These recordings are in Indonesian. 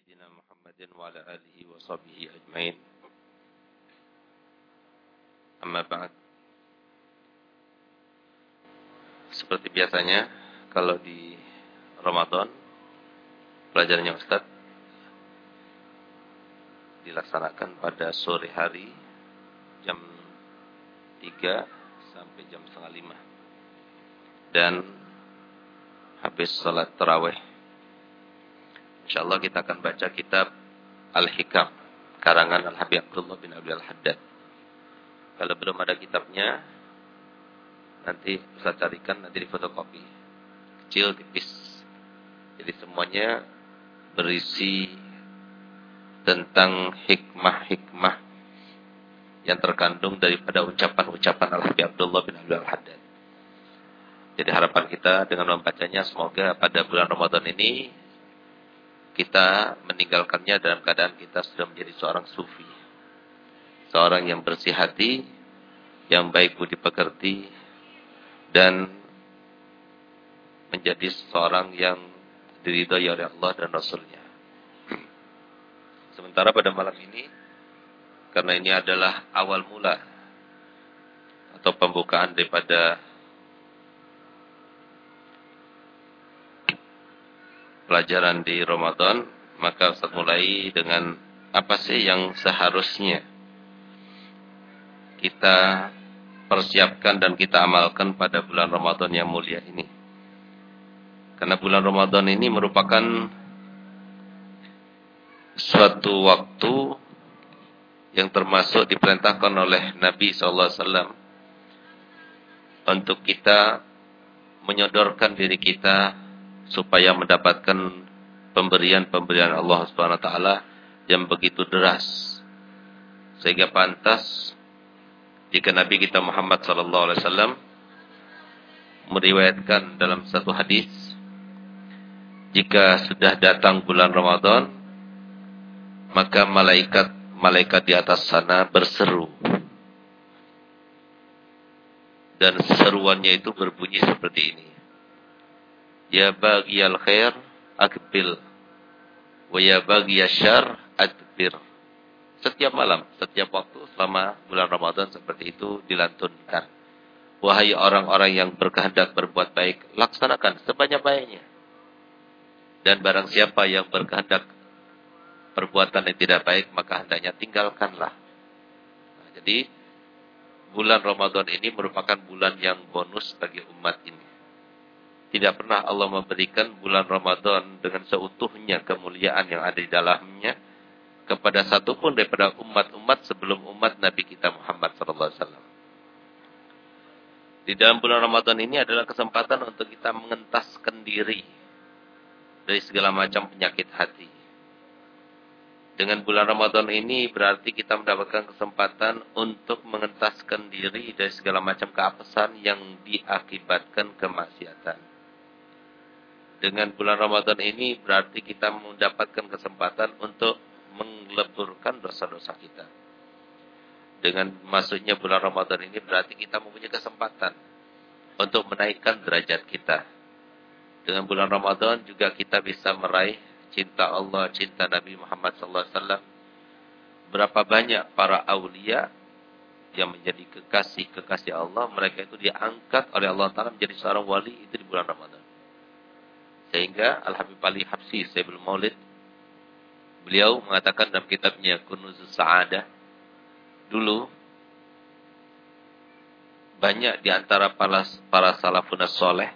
سيدنا محمد وعلى آله وصحبه أجمعين أما بعد Seperti biasanya kalau di Ramadan pelajarannya Ustaz dilaksanakan pada sore hari jam 3 sampai jam setengah 5 dan habis salat tarawih InsyaAllah kita akan baca kitab Al-Hikam. Karangan Al-Habib Abdullah bin Abdul Al-Haddad. Kalau belum ada kitabnya, nanti bisa carikan nanti di fotokopi. Kecil, tipis. Jadi semuanya berisi tentang hikmah-hikmah yang terkandung daripada ucapan-ucapan Al-Habib Abdullah bin Abdul Al-Haddad. Jadi harapan kita dengan membacanya semoga pada bulan Ramadan ini kita meninggalkannya dalam keadaan kita sudah menjadi seorang sufi. Seorang yang bersih hati, yang baik budi pekerti, dan menjadi seorang yang diridhoi oleh Allah dan Rasulnya. Sementara pada malam ini, karena ini adalah awal mula atau pembukaan daripada pelajaran di Ramadan, maka Ustaz mulai dengan apa sih yang seharusnya kita persiapkan dan kita amalkan pada bulan Ramadan yang mulia ini. Karena bulan Ramadan ini merupakan suatu waktu yang termasuk diperintahkan oleh Nabi SAW untuk kita menyodorkan diri kita supaya mendapatkan pemberian-pemberian Allah Subhanahu wa taala yang begitu deras. Sehingga pantas jika Nabi kita Muhammad sallallahu alaihi wasallam meriwayatkan dalam satu hadis jika sudah datang bulan Ramadan maka malaikat malaikat di atas sana berseru dan seruannya itu berbunyi seperti ini Ya al khair akbil. Wa ya syar adbir. Setiap malam, setiap waktu selama bulan Ramadan seperti itu dilantunkan. Wahai orang-orang yang berkehendak berbuat baik, laksanakan sebanyak-banyaknya. Dan barang siapa yang berkehendak perbuatan yang tidak baik, maka hendaknya tinggalkanlah. Nah, jadi, bulan Ramadan ini merupakan bulan yang bonus bagi umat ini. Tidak pernah Allah memberikan bulan Ramadan dengan seutuhnya kemuliaan yang ada di dalamnya kepada satupun daripada umat-umat sebelum umat Nabi kita Muhammad SAW. Di dalam bulan Ramadan ini adalah kesempatan untuk kita mengentaskan diri dari segala macam penyakit hati. Dengan bulan Ramadan ini berarti kita mendapatkan kesempatan untuk mengentaskan diri dari segala macam keapesan yang diakibatkan kemaksiatan dengan bulan Ramadan ini berarti kita mendapatkan kesempatan untuk mengleburkan dosa-dosa kita. Dengan masuknya bulan Ramadan ini berarti kita mempunyai kesempatan untuk menaikkan derajat kita. Dengan bulan Ramadan juga kita bisa meraih cinta Allah, cinta Nabi Muhammad SAW. Berapa banyak para aulia yang menjadi kekasih-kekasih Allah, mereka itu diangkat oleh Allah Taala menjadi seorang wali itu di bulan Ramadan. Sehingga Al-Habib Ali Habsi sebelum maulid, beliau mengatakan dalam kitabnya Kunuzus Sa'adah, dulu banyak di antara para, para salafun soleh,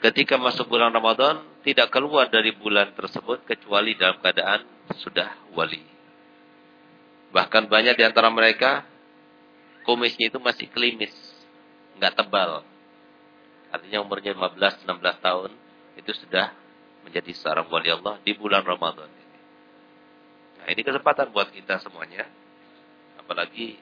ketika masuk bulan Ramadan, tidak keluar dari bulan tersebut kecuali dalam keadaan sudah wali. Bahkan banyak di antara mereka, kumisnya itu masih kelimis, nggak tebal. Artinya umurnya 15-16 tahun, itu sudah menjadi seorang wali Allah di bulan Ramadan ini. Nah, ini kesempatan buat kita semuanya. Apalagi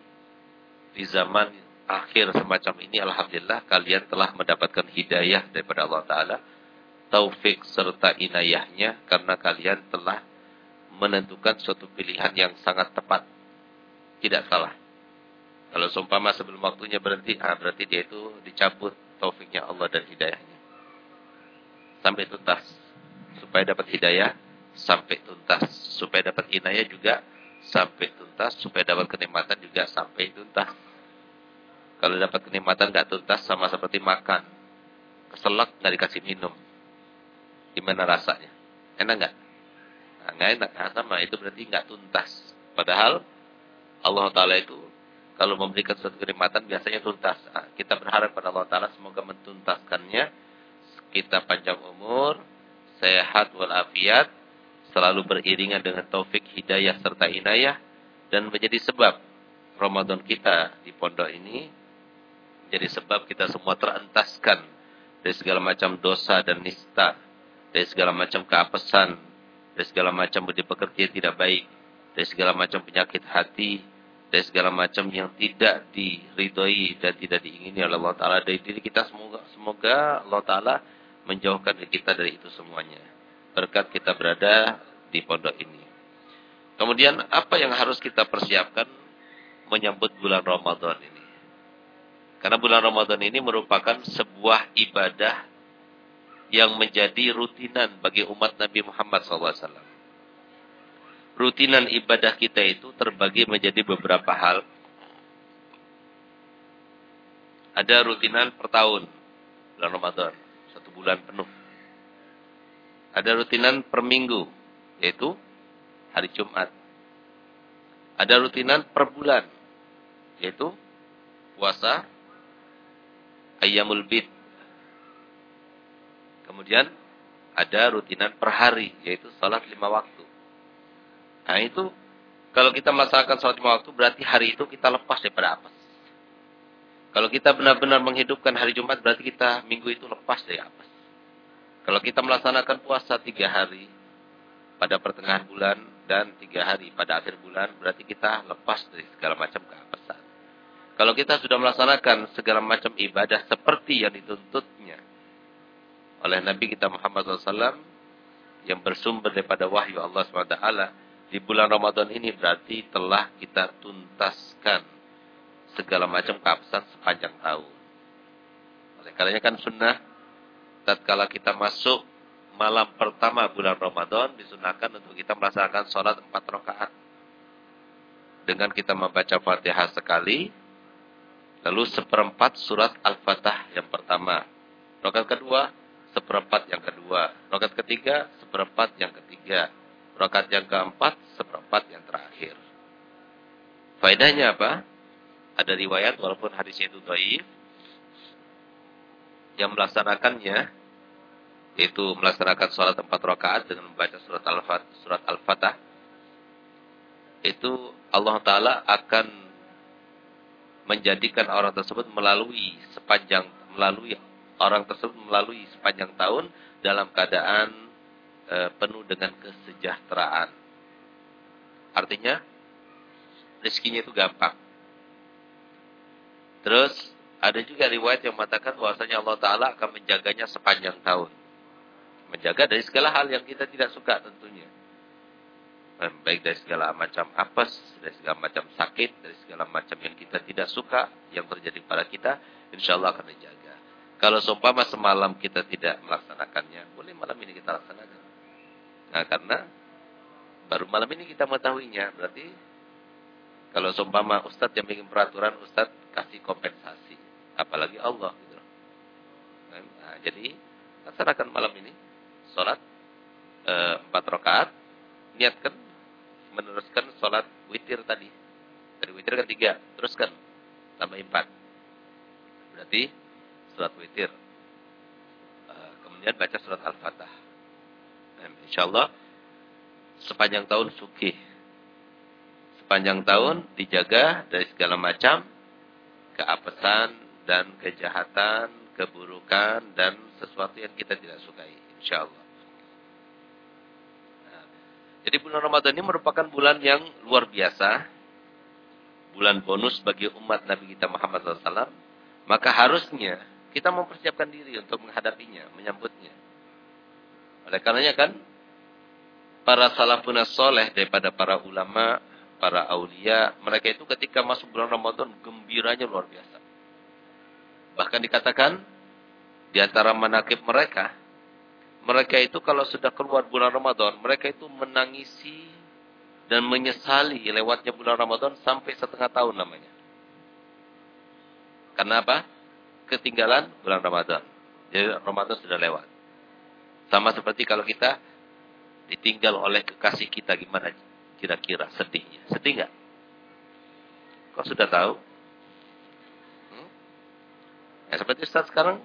di zaman akhir semacam ini alhamdulillah kalian telah mendapatkan hidayah daripada Allah taala, taufik serta inayahnya karena kalian telah menentukan suatu pilihan yang sangat tepat. Tidak salah. Kalau seumpama sebelum waktunya berhenti, ah berarti dia itu dicabut taufiknya Allah dan hidayahnya sampai tuntas supaya dapat hidayah sampai tuntas. Supaya dapat inayah juga sampai tuntas. Supaya dapat kenikmatan juga sampai tuntas. Kalau dapat kenikmatan nggak tuntas sama seperti makan. Keselak nggak dikasih minum. Gimana rasanya? Enak nggak? Nah, nggak enak. Nah, sama itu berarti nggak tuntas. Padahal Allah Taala itu kalau memberikan suatu kenikmatan biasanya tuntas. Nah, kita berharap pada Allah Taala semoga mentuntaskannya. Kita panjang umur, sehat walafiat, selalu beriringan dengan taufik hidayah serta inayah dan menjadi sebab Ramadan kita di pondok ini jadi sebab kita semua terentaskan dari segala macam dosa dan nista, dari segala macam keapesan, dari segala macam budi pekerja tidak baik, dari segala macam penyakit hati, dari segala macam yang tidak diridhoi dan tidak diingini oleh Allah Taala. Dari diri kita semoga semoga Allah Taala menjauhkan kita dari itu semuanya. Berkat kita berada di pondok ini. Kemudian apa yang harus kita persiapkan menyambut bulan Ramadan ini? Karena bulan Ramadan ini merupakan sebuah ibadah yang menjadi rutinan bagi umat Nabi Muhammad SAW. Rutinan ibadah kita itu terbagi menjadi beberapa hal. Ada rutinan per tahun, bulan Ramadan, bulan penuh. Ada rutinan per minggu, yaitu hari Jumat. Ada rutinan per bulan, yaitu puasa Ayyamul Bid. Kemudian ada rutinan per hari, yaitu salat lima waktu. Nah itu, kalau kita melaksanakan salat lima waktu, berarti hari itu kita lepas daripada apa? Kalau kita benar-benar menghidupkan hari Jumat, berarti kita minggu itu lepas dari apa? Kalau kita melaksanakan puasa tiga hari pada pertengahan bulan dan tiga hari pada akhir bulan, berarti kita lepas dari segala macam keapesan. Kalau kita sudah melaksanakan segala macam ibadah seperti yang dituntutnya oleh Nabi kita Muhammad SAW yang bersumber daripada wahyu Allah SWT di bulan Ramadan ini berarti telah kita tuntaskan segala macam keabsahan sepanjang tahun. Oleh karenanya kan sunnah tatkala kita masuk malam pertama bulan Ramadan disunahkan untuk kita melaksanakan sholat empat rakaat dengan kita membaca Fatihah sekali Lalu seperempat surat Al-Fatah yang pertama. Rokat kedua, seperempat yang kedua. Rokat ketiga, seperempat yang ketiga. Rokat yang keempat, seperempat yang terakhir. Faedahnya apa? Ada riwayat walaupun hadisnya itu dhaif yang melaksanakannya yaitu melaksanakan sholat empat rakaat dengan membaca surat Al-Fatah, surat Al-Fatah itu Allah Taala akan menjadikan orang tersebut melalui sepanjang melalui orang tersebut melalui sepanjang tahun dalam keadaan e, penuh dengan kesejahteraan. Artinya rezekinya itu gampang. Terus ada juga riwayat yang mengatakan bahwasanya Allah Taala akan menjaganya sepanjang tahun. Menjaga dari segala hal yang kita tidak suka tentunya baik dari segala macam apes, dari segala macam sakit, dari segala macam yang kita tidak suka yang terjadi pada kita, insya Allah akan dijaga. Kalau seumpama semalam kita tidak melaksanakannya, boleh malam ini kita laksanakan. Nah, karena baru malam ini kita mengetahuinya, berarti kalau seumpama Ustadz yang bikin peraturan, Ustadz kasih kompensasi, apalagi Allah. Gitu. Nah, jadi laksanakan malam ini, sholat e, empat rakaat, niatkan meneruskan sholat witir tadi. Dari witir kan tiga, teruskan tambah empat. Berarti sholat witir. Uh, kemudian baca surat Al-Fatah. Nah, insya Allah sepanjang tahun suki. Sepanjang tahun dijaga dari segala macam keapesan dan kejahatan, keburukan dan sesuatu yang kita tidak sukai. Insya Allah. Jadi bulan Ramadan ini merupakan bulan yang luar biasa. Bulan bonus bagi umat Nabi kita Muhammad SAW. Maka harusnya kita mempersiapkan diri untuk menghadapinya, menyambutnya. Oleh karenanya kan, para salafun soleh daripada para ulama, para aulia, mereka itu ketika masuk bulan Ramadan gembiranya luar biasa. Bahkan dikatakan di antara manakib mereka, mereka itu kalau sudah keluar bulan Ramadan, mereka itu menangisi dan menyesali lewatnya bulan Ramadan sampai setengah tahun namanya. Karena apa? Ketinggalan bulan Ramadan. Jadi Ramadan sudah lewat. Sama seperti kalau kita ditinggal oleh kekasih kita gimana kira-kira sedihnya. Sedih nggak? Kau sudah tahu? Hmm? Ya seperti Ustaz sekarang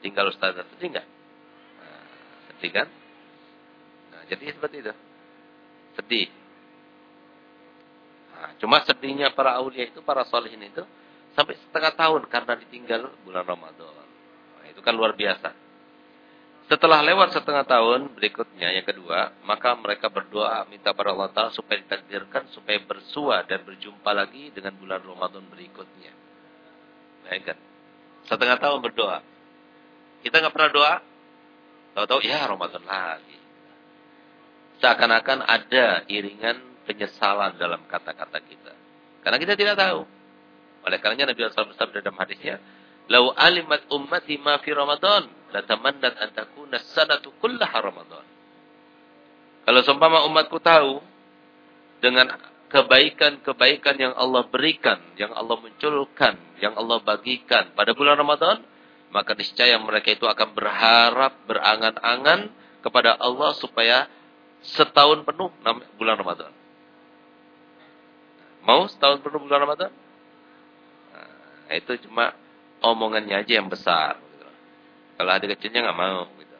ditinggal Ustaz sedih nggak? Sedih kan? Nah, jadi seperti itu. Sedih. Nah, cuma sedihnya para aulia itu, para solihin itu sampai setengah tahun karena ditinggal bulan Ramadan. Nah, itu kan luar biasa. Setelah lewat setengah tahun berikutnya yang kedua, maka mereka berdoa minta pada Allah Taala supaya ditakdirkan supaya bersua dan berjumpa lagi dengan bulan Ramadan berikutnya. Bayangkan. Setengah tahun berdoa. Kita nggak pernah doa, tahu-tahu ya Ramadan lagi. Seakan-akan ada iringan penyesalan dalam kata-kata kita. Karena kita tidak tahu. Oleh karenanya Nabi SAW bersabda dalam hadisnya, "Lau alimat ummati ma fi Ramadan, latamannat an takuna sanatu kullaha Ramadan. Kalau seumpama umatku tahu dengan kebaikan-kebaikan yang Allah berikan, yang Allah munculkan, yang Allah bagikan pada bulan Ramadan, maka niscaya mereka itu akan berharap, berangan-angan kepada Allah supaya setahun penuh bulan Ramadan. Mau setahun penuh bulan Ramadan? Nah, itu cuma omongannya aja yang besar. Kalau ada kecilnya nggak mau. Gitu.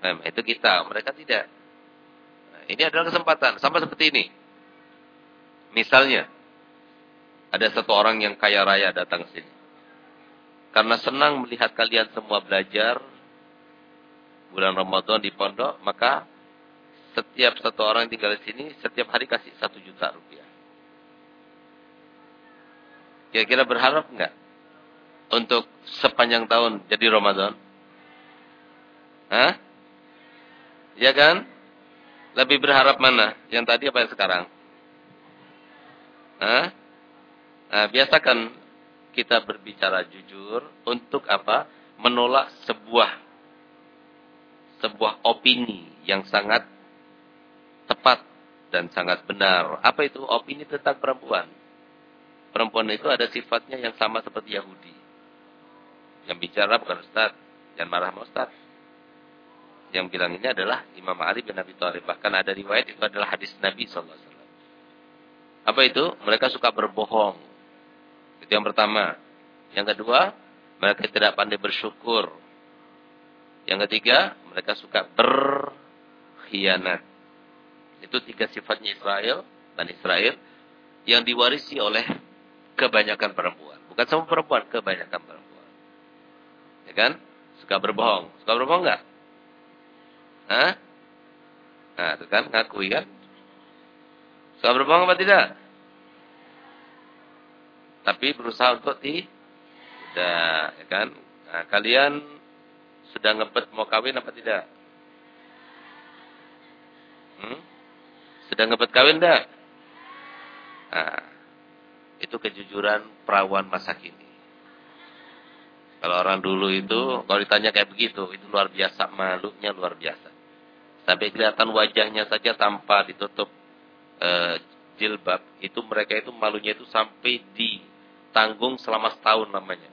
Nah, itu kita, mereka tidak. Nah, ini adalah kesempatan, sama seperti ini. Misalnya, ada satu orang yang kaya raya datang sini. Karena senang melihat kalian semua belajar bulan Ramadan di pondok, maka setiap satu orang yang tinggal di sini, setiap hari kasih satu juta rupiah. Kira-kira berharap enggak? untuk sepanjang tahun jadi Ramadan? Hah? Ya kan? Lebih berharap mana? Yang tadi apa yang sekarang? Hah? Nah, biasakan kita berbicara jujur untuk apa? Menolak sebuah sebuah opini yang sangat tepat dan sangat benar. Apa itu opini tentang perempuan? Perempuan itu ada sifatnya yang sama seperti Yahudi. Yang bicara bukan Ustaz. Jangan marah sama Ustaz. Yang bilang ini adalah Imam Ali bin Abi Thalib. Bahkan ada riwayat itu adalah hadis Nabi SAW. Apa itu? Mereka suka berbohong. Itu yang pertama. Yang kedua, mereka tidak pandai bersyukur. Yang ketiga, mereka suka berkhianat. Itu tiga sifatnya Israel, dan Israel, yang diwarisi oleh kebanyakan perempuan. Bukan semua perempuan, kebanyakan perempuan. Ya kan? Suka berbohong. Suka berbohong enggak? Hah? Nah, itu kan ngakui kan? Suka berbohong apa tidak? Tapi berusaha untuk tidak, ya kan? Nah, kalian sudah ngebet mau kawin apa tidak? Hmm? Sudah ngebet kawin enggak? Nah, itu kejujuran perawan masa kini. Kalau orang dulu itu, kalau ditanya kayak begitu, itu luar biasa, malunya luar biasa. Sampai kelihatan wajahnya saja tanpa ditutup e, jilbab, itu mereka itu malunya itu sampai ditanggung selama setahun namanya.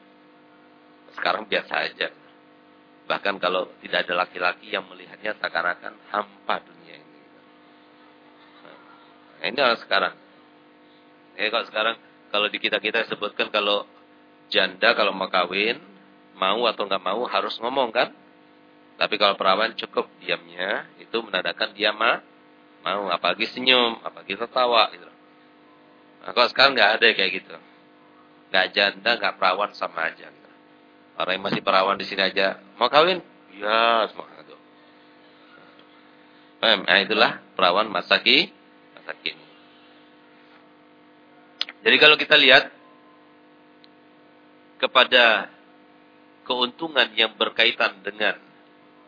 Sekarang biasa aja. Bahkan kalau tidak ada laki-laki yang melihatnya seakan-akan hampa dunia ini. Nah, ini orang sekarang. Eh kalau sekarang, kalau di kita-kita sebutkan kalau janda kalau mau kawin, mau atau nggak mau harus ngomong kan. Tapi kalau perawan cukup diamnya, itu menandakan dia ma, mau. Apalagi senyum, apalagi tertawa gitu. Nah, sekarang nggak ada kayak gitu. Nggak janda, nggak perawan sama aja. Gitu. Orang yang masih perawan di sini aja, mau kawin? Ya, semua itu. Nah, itulah perawan masa kini. Masa kini. Jadi kalau kita lihat kepada keuntungan yang berkaitan dengan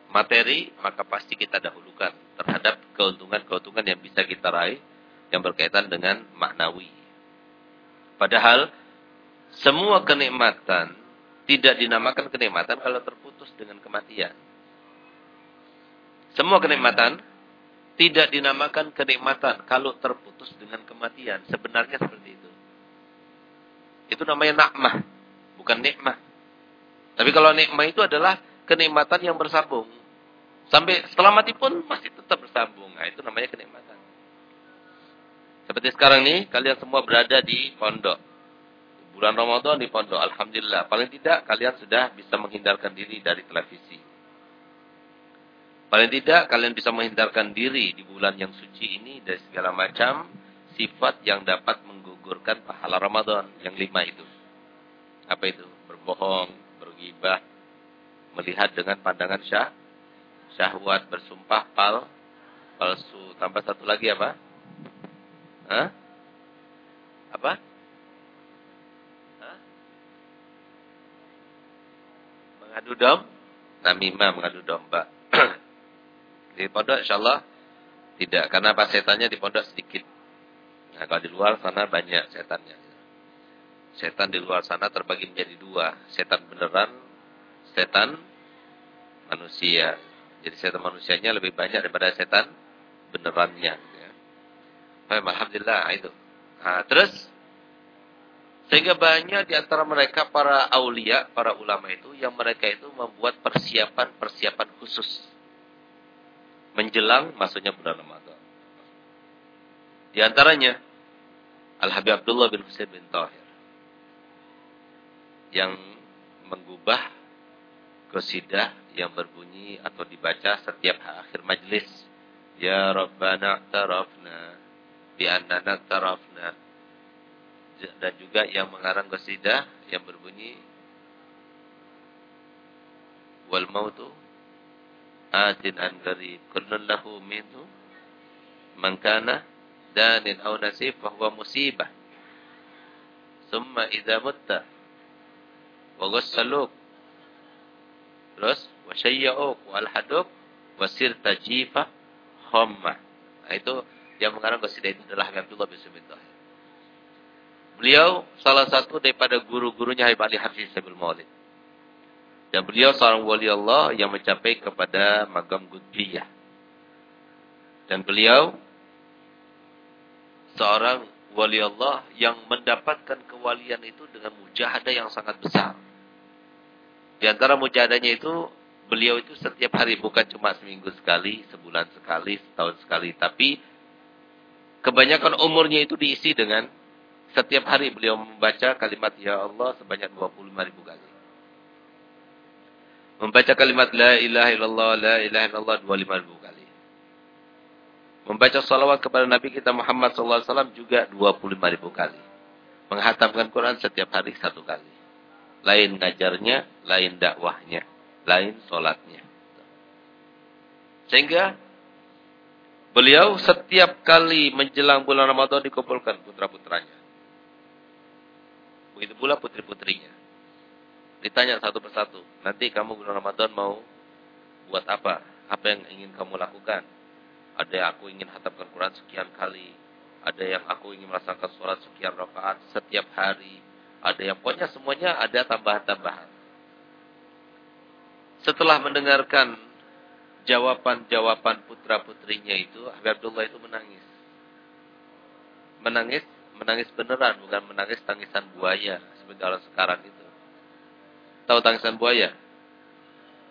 materi, maka pasti kita dahulukan terhadap keuntungan-keuntungan yang bisa kita raih yang berkaitan dengan maknawi. Padahal semua kenikmatan tidak dinamakan kenikmatan kalau terputus dengan kematian. Semua kenikmatan tidak dinamakan kenikmatan kalau terputus dengan kematian. Sebenarnya seperti itu. Itu namanya nakmah, bukan nikmah. Tapi kalau nikmah itu adalah kenikmatan yang bersambung. Sampai setelah mati pun masih tetap bersambung. Nah, itu namanya kenikmatan. Seperti sekarang nih, kalian semua berada di pondok. Bulan Ramadan di pondok, Alhamdulillah. Paling tidak, kalian sudah bisa menghindarkan diri dari televisi. Paling tidak, kalian bisa menghindarkan diri di bulan yang suci ini dari segala macam sifat yang dapat menggugurkan pahala Ramadan. Yang lima itu. Apa itu? Berbohong, bergibah, melihat dengan pandangan syah, syahwat, bersumpah, pal, palsu. Tambah satu lagi apa? Hah? Apa? Hah? Mengadu dom? Namimah mengadu domba. di pondok insyaAllah tidak. Karena pas setannya di pondok sedikit. Nah kalau di luar sana banyak setannya. Setan di luar sana terbagi menjadi dua. Setan beneran, setan manusia. Jadi setan manusianya lebih banyak daripada setan benerannya. Baik, Alhamdulillah itu. Nah, terus sehingga banyak di antara mereka para aulia, para ulama itu yang mereka itu membuat persiapan-persiapan khusus menjelang masuknya bulan Ramadan. Di antaranya Al-Habib Abdullah bin Husain bin Tahir yang menggubah qasidah yang berbunyi atau dibaca setiap akhir majlis. Ya Rabbana tarafna bi annana tarafna dan juga yang mengarang qasidah yang berbunyi wal mautu atin an qarib kullun lahu minhu man kana danin aw nasib fa musibah. Thumma idza mutta wa ghassaluk terus wa syayya'uk wa alhaduk wa jifa khamma nah, itu yang mengarang qasidah itu adalah Habib Abdullah bin Sumit Beliau salah satu daripada guru-gurunya Habib Ali Hafiz Sabil Maulid. Dan beliau seorang wali Allah yang mencapai kepada magam Gudbiyah. Dan beliau seorang wali Allah yang mendapatkan kewalian itu dengan mujahadah yang sangat besar. Di antara mujahadahnya itu, beliau itu setiap hari bukan cuma seminggu sekali, sebulan sekali, setahun sekali, tapi Kebanyakan umurnya itu diisi dengan setiap hari beliau membaca kalimat Ya Allah sebanyak 25 ribu kali. Membaca kalimat La ilaha illallah, La ilaha illallah 25 ribu kali. Membaca salawat kepada Nabi kita Muhammad SAW juga 25 ribu kali. Menghatamkan Quran setiap hari satu kali. Lain ngajarnya, lain dakwahnya, lain solatnya. Sehingga Beliau setiap kali menjelang bulan Ramadan dikumpulkan putra-putranya. Begitu pula putri-putrinya. Ditanya satu persatu, nanti kamu bulan Ramadan mau buat apa? Apa yang ingin kamu lakukan? Ada yang aku ingin hatamkan Quran sekian kali. Ada yang aku ingin melaksanakan sholat sekian rakaat setiap hari. Ada yang pokoknya semuanya ada tambahan-tambahan. Setelah mendengarkan jawaban-jawaban putra-putrinya itu, Habib Abdullah itu menangis. Menangis, menangis beneran, bukan menangis tangisan buaya, seperti orang sekarang itu. Tahu tangisan buaya?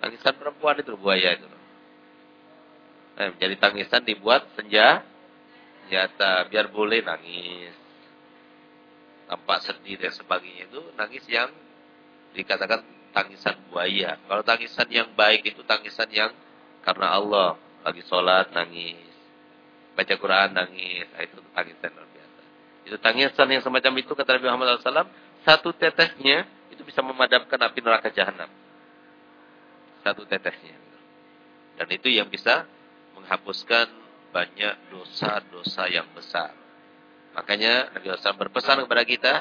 Tangisan perempuan itu buaya itu. Eh, jadi tangisan dibuat senja, senjata, biar boleh nangis. Tampak sedih dan sebagainya itu, nangis yang dikatakan tangisan buaya. Kalau tangisan yang baik itu tangisan yang karena Allah. Lagi sholat nangis. Baca Quran nangis. Nah, itu tangisan luar biasa. Itu tangisan yang semacam itu kata Nabi Muhammad SAW. Satu tetesnya itu bisa memadamkan api neraka jahanam. Satu tetesnya. Dan itu yang bisa menghapuskan banyak dosa-dosa yang besar. Makanya Nabi SAW berpesan kepada kita,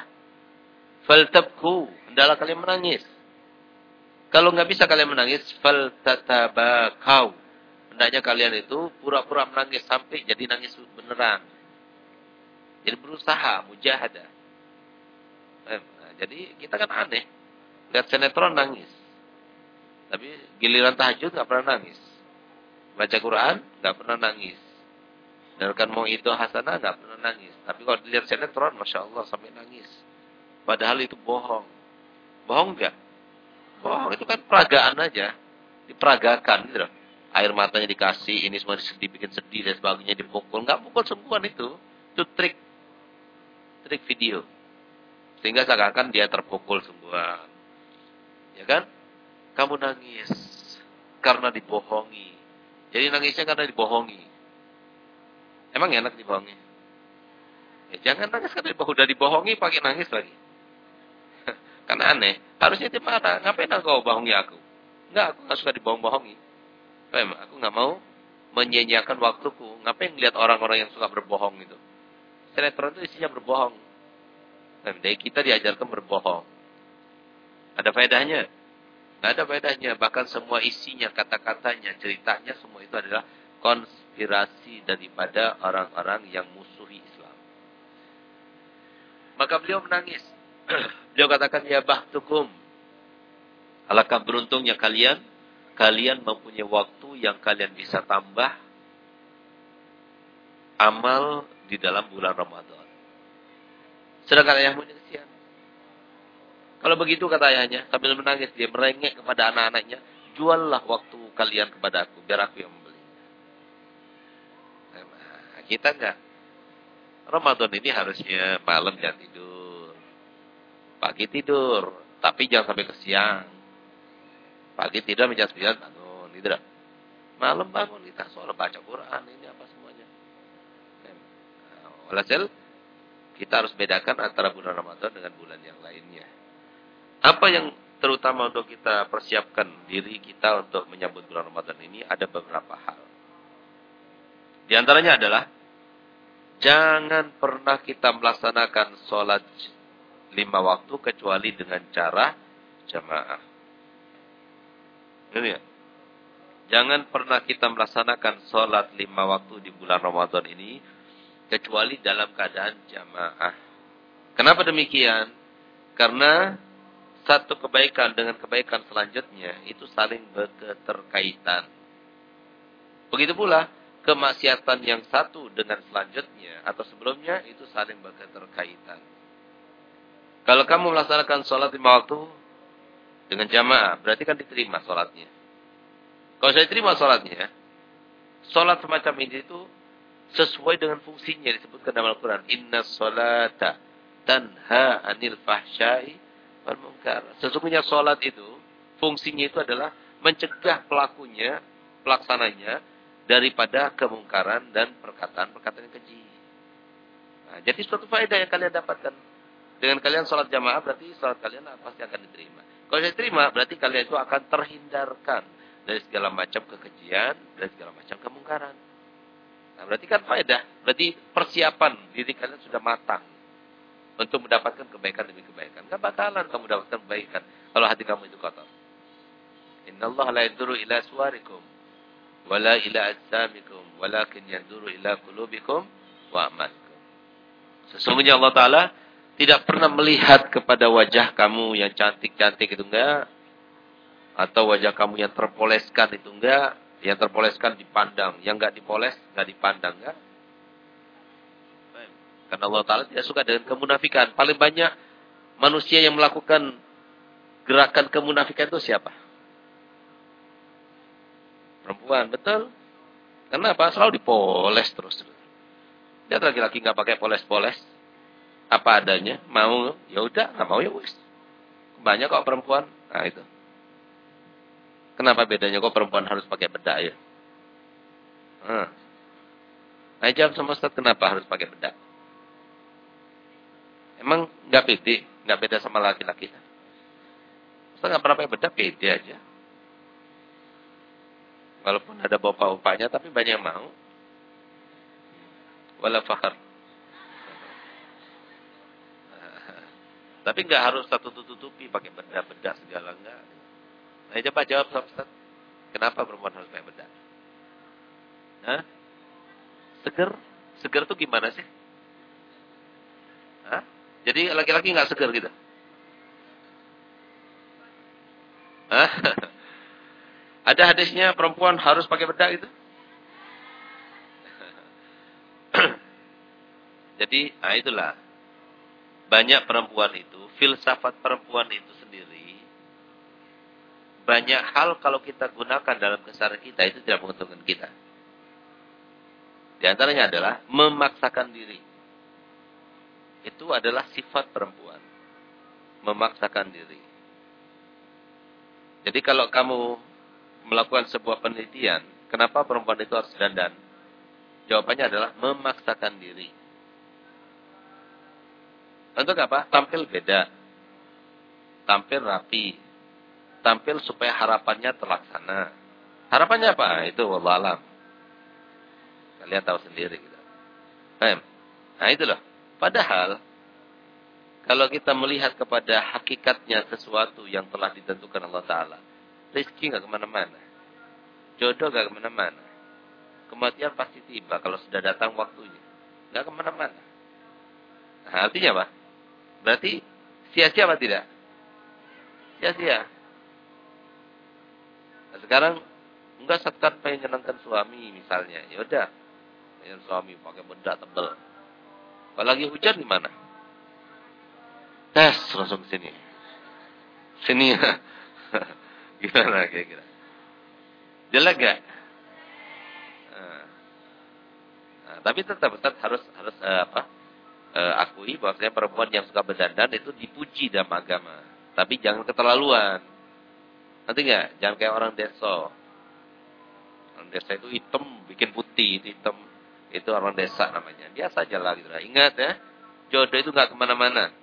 Faltabku, hendaklah kalian menangis. Kalau nggak bisa kalian menangis, fal tatabakau. Hendaknya kalian itu pura-pura menangis sampai jadi nangis beneran. Jadi berusaha, mujahadah. Eh, jadi kita kan aneh. Lihat sinetron nangis. Tapi giliran tahajud nggak pernah nangis. Baca Quran, nggak pernah nangis. Dan kan mau itu hasanah, nggak pernah nangis. Tapi kalau dilihat sinetron, Masya Allah, sampai nangis. Padahal itu bohong. Bohong nggak? Bohong itu kan peragaan aja. Diperagakan gitu loh. Air matanya dikasih, ini semua disedih, bikin sedih dan sebagainya dipukul. Nggak pukul semua itu. Itu trik. Trik video. Sehingga seakan-akan dia terpukul semua. Ya kan? Kamu nangis karena dibohongi. Jadi nangisnya karena dibohongi. Emang enak dibohongi? Ya, jangan nangis karena. Udah dibohongi pakai nangis lagi. Karena aneh. Harusnya dia marah. Ngapain kau bohongi aku? Enggak, aku nggak suka dibohong-bohongi. Aku nggak mau menyanyiakan waktuku. Ngapain lihat orang-orang yang suka berbohong itu? Sinetron itu isinya berbohong. Dari kita diajarkan berbohong. Ada faedahnya? Tidak ada faedahnya. Bahkan semua isinya, kata-katanya, ceritanya, semua itu adalah konspirasi daripada orang-orang yang musuhi Islam. Maka beliau menangis. beliau katakan, Ya bahtukum. Alangkah beruntungnya kalian. Kalian mempunyai waktu yang kalian bisa tambah amal di dalam bulan Ramadan. Sedangkan ayahmu kesian. Kalau begitu kata ayahnya, sambil menangis dia merengek kepada anak-anaknya, juallah waktu kalian kepada aku, biar aku yang membeli. Nah, kita enggak. Ramadan ini harusnya malam jangan tidur. Pagi tidur, tapi jangan sampai ke siang. Pagi tidur jam 9 bangun, gitu Malam bangun kita soal baca Quran ini apa semuanya. Nah, walhasil kita harus bedakan antara bulan Ramadan dengan bulan yang lainnya. Apa yang terutama untuk kita persiapkan diri kita untuk menyambut bulan Ramadan ini ada beberapa hal. Di antaranya adalah jangan pernah kita melaksanakan sholat lima waktu kecuali dengan cara jamaah. Ini ya. Jangan pernah kita melaksanakan sholat lima waktu di bulan Ramadan ini kecuali dalam keadaan jamaah. Kenapa demikian? Karena satu kebaikan dengan kebaikan selanjutnya itu saling berketerkaitan. Begitu pula kemaksiatan yang satu dengan selanjutnya atau sebelumnya itu saling berketerkaitan. Kalau kamu melaksanakan sholat lima waktu dengan jamaah, berarti kan diterima sholatnya. Kalau saya terima sholatnya, sholat semacam ini itu sesuai dengan fungsinya disebutkan dalam Al-Quran. Inna sholata tanha anil fahsyai wal munkar. Sesungguhnya sholat itu, fungsinya itu adalah mencegah pelakunya, pelaksananya, daripada kemungkaran dan perkataan-perkataan keji. Nah, jadi suatu faedah yang kalian dapatkan. Dengan kalian sholat jamaah, berarti sholat kalian pasti akan diterima. Kalau saya terima, berarti kalian itu akan terhindarkan dari segala macam kekejian, dari segala macam kemungkaran. Nah, berarti kan faedah. Berarti persiapan diri kalian sudah matang untuk mendapatkan kebaikan demi kebaikan. Gak bakalan kamu mendapatkan kebaikan kalau hati kamu itu kotor. Inna Allah la yaduru ila suarikum wala ila ajsamikum walakin yaduru ila kulubikum wa amalikum. Sesungguhnya Allah Ta'ala tidak pernah melihat kepada wajah kamu yang cantik-cantik itu enggak. Atau wajah kamu yang terpoleskan itu enggak. Yang terpoleskan dipandang. Yang enggak dipoles enggak dipandang enggak. Karena Allah Ta'ala tidak suka dengan kemunafikan. Paling banyak manusia yang melakukan gerakan kemunafikan itu siapa? Perempuan, betul. Kenapa? Selalu dipoles terus. Lihat laki-laki nggak pakai poles-poles. Apa adanya. Mau, ya udah, nggak mau ya wis. Banyak kok perempuan. Nah itu. Kenapa bedanya kok perempuan harus pakai bedak ya? Nah. Nah, jawab sama Ustaz, kenapa harus pakai bedak? Emang nggak pede, nggak beda sama laki-laki. Saya nggak pernah pakai bedak, pede aja. Walaupun ada bapak-bapaknya, tapi banyak yang mau. Wala fahar. Tapi nggak harus satu tutupi pakai bedak bedak segala enggak. Nah, coba jawab Ustaz. Kenapa perempuan harus pakai bedak? Hah? Seger? Seger tuh gimana sih? Hah? Jadi laki-laki nggak seger gitu? Hah? Ada hadisnya perempuan harus pakai bedak itu? Jadi, nah itulah. Banyak perempuan itu, filsafat perempuan itu sendiri, banyak hal kalau kita gunakan dalam keseharian kita, itu tidak menguntungkan kita. Di antaranya adalah memaksakan diri. Itu adalah sifat perempuan. Memaksakan diri. Jadi kalau kamu melakukan sebuah penelitian, kenapa perempuan itu harus dandan? Jawabannya adalah memaksakan diri. Untuk apa? Tampil beda. Tampil rapi. Tampil supaya harapannya terlaksana. Harapannya apa? Itu Allah alam. Kalian tahu sendiri. Gitu. Nah itu loh. Padahal, kalau kita melihat kepada hakikatnya sesuatu yang telah ditentukan Allah Ta'ala. Rizki nggak ke mana-mana. Jodoh nggak ke mana-mana. Kematian pasti tiba kalau sudah datang waktunya. Nggak ke mana-mana. Nah, artinya apa? Berarti sia-sia apa tidak? Sia-sia. Nah, sekarang enggak sekat pengen nyenangkan suami misalnya. Ya udah. Pengen suami pakai bedak tebel. Apalagi hujan gimana? Tes langsung ke sini. Sini ya. Gimana kira-kira? Jelek gak? Nah. nah, tapi tetap tetap harus harus uh, apa? Uh, akui bahwasanya perempuan yang suka berdandan itu dipuji dalam agama. Tapi jangan keterlaluan. Nanti nggak? Jangan kayak orang desa. Orang desa itu hitam, bikin putih, itu hitam. Itu orang desa namanya. Biasa aja lah gitu. Ingat ya, jodoh itu nggak ke mana-mana.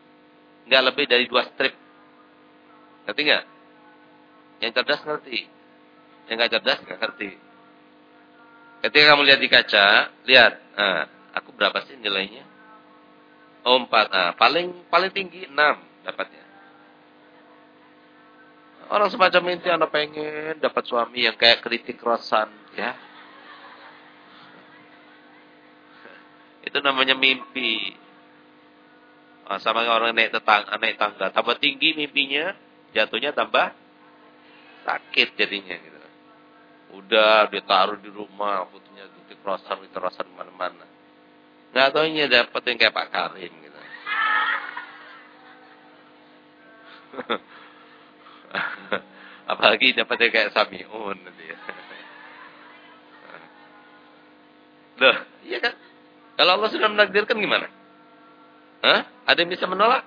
Nggak lebih dari dua strip. Ngerti nggak? Yang cerdas ngerti. Yang nggak cerdas nggak ngerti. Ketika kamu lihat di kaca, lihat, nah, aku berapa sih nilainya? Oh, empat. Nah, paling paling tinggi enam dapatnya. Orang semacam itu anak pengen dapat suami yang kayak kritik rosan, ya. Itu namanya mimpi. Nah, sama orang naik tetangga, naik tangga, tambah tinggi mimpinya, jatuhnya tambah sakit jadinya gitu. Udah ditaruh di rumah, fotonya titik rosan, titik rosan mana-mana. Nggak ini dapat yang kayak Pak Karim gitu. Apalagi dapat yang kayak Samiun nanti ya. Loh, iya kan? Kalau Allah sudah menakdirkan gimana? Hah? Ada yang bisa menolak?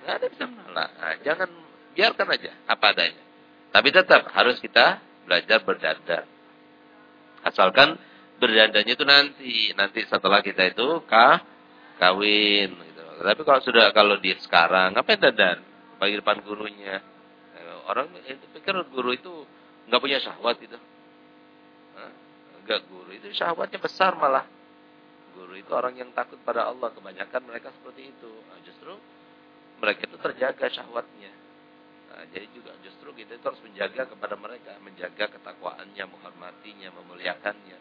Nggak ada yang bisa menolak. Nah, jangan biarkan aja apa adanya. Tapi tetap harus kita belajar berdandan. Asalkan berdandannya itu nanti, nanti setelah kita itu kah kawin. Gitu. Tapi kalau sudah kalau di sekarang, ngapain dandan? Bagi depan gurunya. Orang itu pikir guru itu nggak punya syahwat itu. Enggak guru itu syahwatnya besar malah. Guru itu orang yang takut pada Allah. Kebanyakan mereka seperti itu. Nah, justru mereka itu terjaga syahwatnya. Nah, jadi juga justru kita itu harus menjaga kepada mereka, menjaga ketakwaannya, menghormatinya, memuliakannya.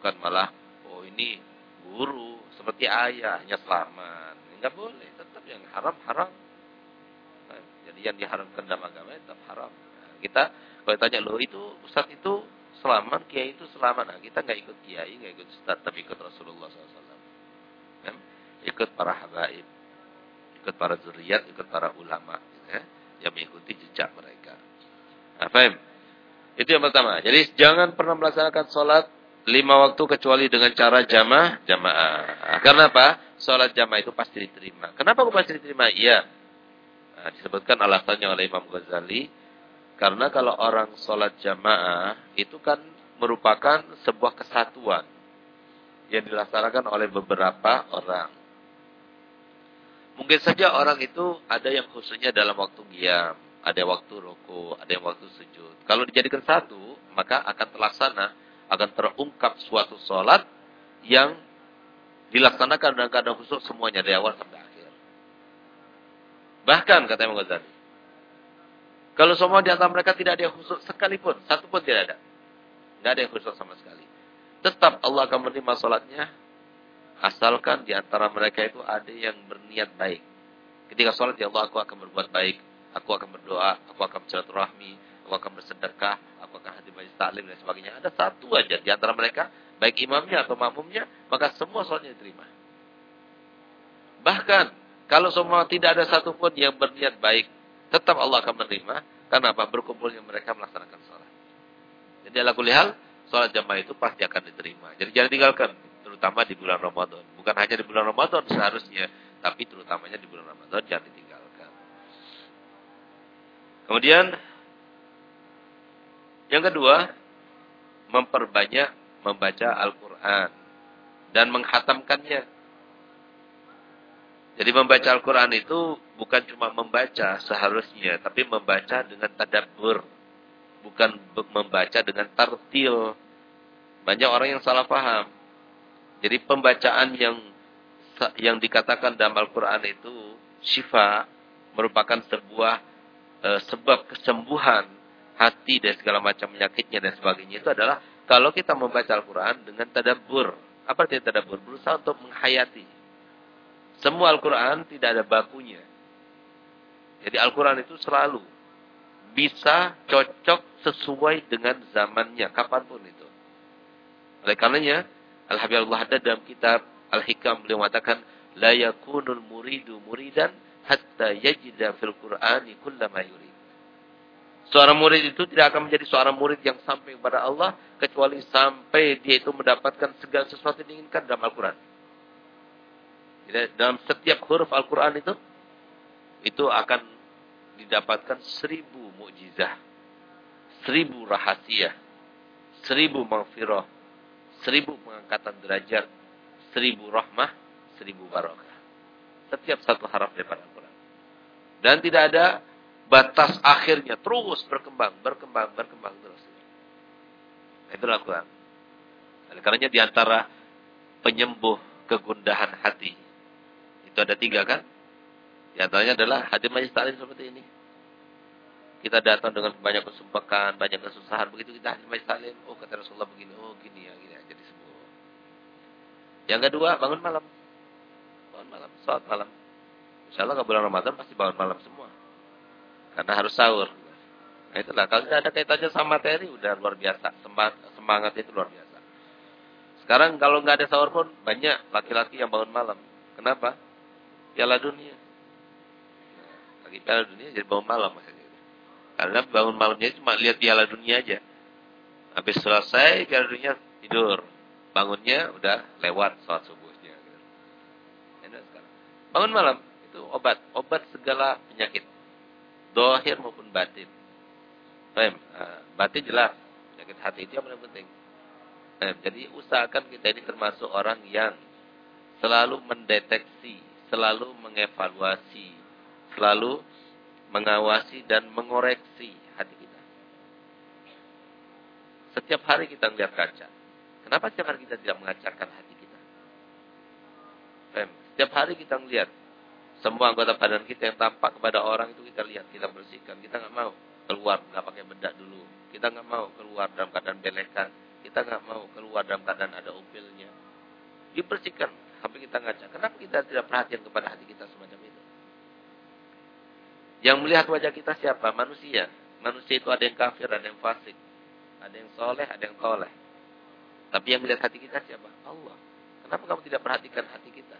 Bukan malah, oh ini guru, seperti ayahnya selamat. Enggak boleh, tetap yang haram-haram. Nah, jadi yang diharamkan dalam agama tetap haram. Nah, kita kalau tanya lo itu Ustaz itu selamat, kiai itu selamat. Nah, kita nggak ikut kiai, nggak ikut Ustaz, tapi ikut Rasulullah SAW. Kan? Ikut para habaib, ikut para zuriat, ikut para ulama. Ya yang mengikuti jejak mereka. Nah? Itu yang pertama. Jadi jangan pernah melaksanakan sholat lima waktu kecuali dengan cara jamaah jamaah. Karena apa? Sholat jamaah itu pasti diterima. Kenapa aku pasti diterima? Iya. Nah, disebutkan alasannya oleh Imam Ghazali. Karena kalau orang sholat jamaah itu kan merupakan sebuah kesatuan yang dilaksanakan oleh beberapa orang. Mungkin saja orang itu ada yang khususnya dalam waktu diam, ada waktu ruku, ada yang waktu sujud. Kalau dijadikan satu, maka akan terlaksana, akan terungkap suatu sholat yang dilaksanakan dengan keadaan khusus semuanya dari awal sampai akhir. Bahkan kata Imam Ghazali, kalau semua di antara mereka tidak ada yang khusus sekalipun, satu pun tidak ada. Tidak ada yang khusus sama sekali. Tetap Allah akan menerima sholatnya Asalkan di antara mereka itu ada yang berniat baik. Ketika sholat, ya Allah, aku akan berbuat baik. Aku akan berdoa, aku akan bersilaturahmi, aku akan bersedekah, aku akan hadir majlis taklim dan sebagainya. Ada satu aja di antara mereka, baik imamnya atau makmumnya, maka semua sholatnya diterima. Bahkan kalau semua tidak ada satupun yang berniat baik, tetap Allah akan menerima. Kenapa? Berkumpulnya mereka melaksanakan sholat. Jadi ala kulihal, sholat jamaah itu pasti akan diterima. Jadi jangan tinggalkan, terutama di bulan Ramadan. Bukan hanya di bulan Ramadan seharusnya, tapi terutamanya di bulan Ramadan jangan ditinggalkan. Kemudian, yang kedua, memperbanyak membaca Al-Quran dan menghatamkannya. Jadi membaca Al-Quran itu bukan cuma membaca seharusnya, tapi membaca dengan tadabbur. Bukan membaca dengan tartil. Banyak orang yang salah paham. Jadi pembacaan yang yang dikatakan dalam Al-Quran itu syifa merupakan sebuah e, sebab kesembuhan hati dan segala macam penyakitnya dan sebagainya itu adalah kalau kita membaca Al-Quran dengan tadabbur. Apa artinya tadabbur? Berusaha untuk menghayati. Semua Al-Quran tidak ada bakunya. Jadi Al-Quran itu selalu bisa cocok sesuai dengan zamannya, kapan pun itu. Oleh karenanya, Al-Habib Allah ada dalam kitab Al-Hikam beliau mengatakan, La yakunul muridu muridan hatta yajida fil Qur'ani kullama yurid. Seorang murid itu tidak akan menjadi seorang murid yang sampai kepada Allah kecuali sampai dia itu mendapatkan segala sesuatu yang diinginkan dalam Al-Quran. Dalam setiap huruf Al-Quran itu, itu akan didapatkan seribu mukjizah, seribu rahasia, seribu maghfirah, seribu pengangkatan derajat, seribu rahmah, seribu barakah. Setiap satu haraf daripada Al-Quran. Dan tidak ada batas akhirnya terus berkembang, berkembang, berkembang terus. Nah, itu Al-Quran. Oleh karenanya di antara penyembuh kegundahan hati. Itu ada tiga kan? Di antaranya adalah hati majlis taklim seperti ini. Kita datang dengan banyak kesumpakan, banyak kesusahan. Begitu kita hati majlis taklim, oh kata Rasulullah begini, oh gini ya, gini aja sembuh. Yang kedua, bangun malam. Bangun malam, sholat malam. Insya Allah ke bulan Ramadan pasti bangun malam semua. Karena harus sahur. Nah itulah, kalau tidak ada kaitannya sama materi, udah luar biasa. Semangat itu luar biasa. Sekarang kalau nggak ada sahur pun, banyak laki-laki yang bangun malam. Kenapa? Piala dunia. lagi piala dunia jadi bangun malam. Maksudnya. Karena bangun malamnya cuma lihat piala dunia aja. Habis selesai piala dunia, tidur. Bangunnya udah lewat sholat subuhnya. Bangun malam, itu obat. Obat segala penyakit dohir maupun batin. Baik, uh, batin jelas. Penyakit hati itu yang paling penting. Jadi usahakan kita ini termasuk orang yang selalu mendeteksi, selalu mengevaluasi, selalu mengawasi dan mengoreksi hati kita. Setiap hari kita melihat kaca. Kenapa setiap hari kita tidak mengacarkan hati kita? Setiap hari kita melihat semua anggota badan kita yang tampak kepada orang itu kita lihat, kita bersihkan. Kita nggak mau keluar nggak pakai bedak dulu. Kita nggak mau keluar dalam keadaan belekan. Kita nggak mau keluar dalam keadaan ada upilnya. Dibersihkan sampai kita ngaca. Kenapa kita tidak perhatian kepada hati kita semacam itu? Yang melihat wajah kita siapa? Manusia. Manusia itu ada yang kafir, ada yang fasik. Ada yang soleh, ada yang toleh. Tapi yang melihat hati kita siapa? Allah. Kenapa kamu tidak perhatikan hati kita?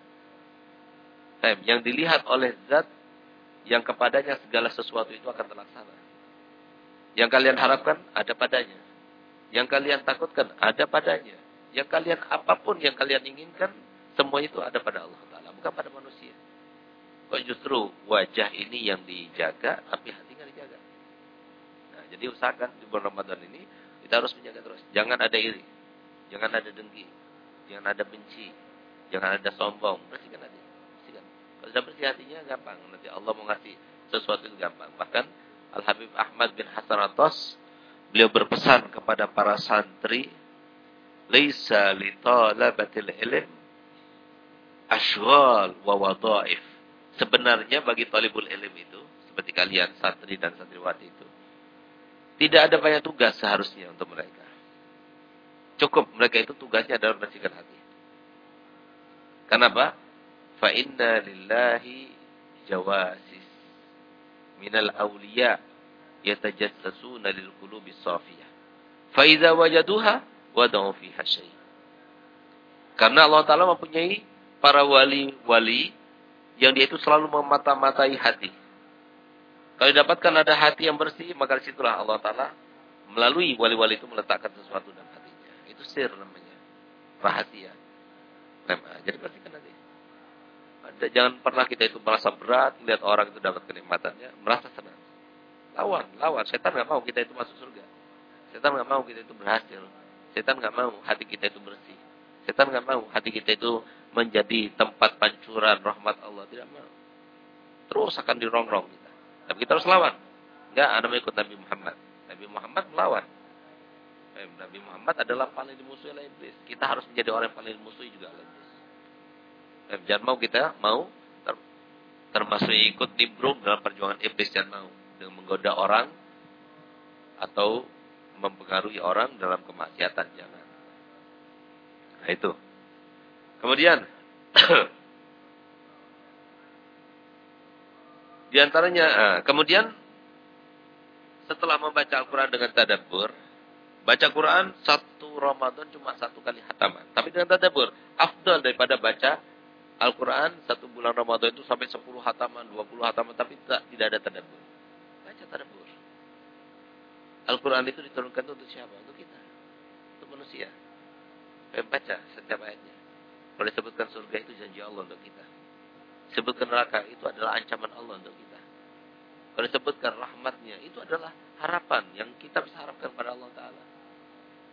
Yang dilihat oleh zat yang kepadanya segala sesuatu itu akan terlaksana. Yang kalian harapkan ada padanya. Yang kalian takutkan ada padanya. Yang kalian apa pun yang kalian inginkan semua itu ada pada Allah Taala, bukan pada manusia. Kok justru wajah ini yang dijaga tapi hati nggak dijaga. Nah, jadi usahakan di bulan Ramadan ini kita harus menjaga terus. Jangan ada iri, jangan ada dengki, jangan ada benci, jangan ada sombong. Bersihkan hati. Kalau sudah bersih hatinya gampang. Nanti Allah mau ngasih sesuatu itu gampang. Bahkan Al-Habib Ahmad bin Hasan Atos beliau berpesan kepada para santri Laisa li talabatil ilm ashghal wa wadhaif. Sebenarnya bagi talibul ilm itu seperti kalian santri dan santriwati itu tidak ada banyak tugas seharusnya untuk mereka. Cukup mereka itu tugasnya adalah membersihkan hati. Kenapa? Fa inna lillahi jawasis minal awliya yatajassasuna lil qulubi safiyah fa idza wajaduha wada'u fiha syai karena Allah taala mempunyai para wali-wali yang dia itu selalu memata-matai hati. Kalau didapatkan ada hati yang bersih, maka di situlah Allah Ta'ala melalui wali-wali itu meletakkan sesuatu dalam hatinya. Itu sir namanya. Rahasia. Nah, jadi perhatikan nanti. Jangan pernah kita itu merasa berat, melihat orang itu dapat kenikmatannya, merasa senang. Lawan, lawan. Setan nggak mau kita itu masuk surga. Setan nggak mau kita itu berhasil. Setan nggak mau hati kita itu bersih. Setan nggak mau hati kita itu menjadi tempat pancuran rahmat Allah. Tidak mau. Terus akan dirongrong kita. Tapi kita harus lawan. Enggak, Anda ikut Nabi Muhammad. Nabi Muhammad melawan. Eh, Nabi Muhammad adalah paling dimusuhi oleh iblis. Kita harus menjadi orang yang paling dimusuhi juga oleh iblis. Jangan mau kita mau termasuk ikut nimbrung dalam perjuangan iblis jangan mau dengan menggoda orang atau mempengaruhi orang dalam kemaksiatan jangan. Nah itu. Kemudian di antaranya uh, kemudian setelah membaca Al-Qur'an dengan tadabbur, baca Quran satu Ramadan cuma satu kali hataman. Tapi dengan tadabbur, afdal daripada baca Al-Quran satu bulan Ramadan itu sampai 10 hataman, 20 hataman, tapi tidak, tidak ada tadabbur. Baca tadabbur. Al-Quran itu diturunkan untuk siapa? Untuk kita. Untuk manusia. Baca setiap ayatnya. Kalau disebutkan surga itu janji Allah untuk kita. Disebutkan neraka itu adalah ancaman Allah untuk kita. Kalau disebutkan rahmatnya itu adalah harapan yang kita bisa harapkan pada Allah Ta'ala.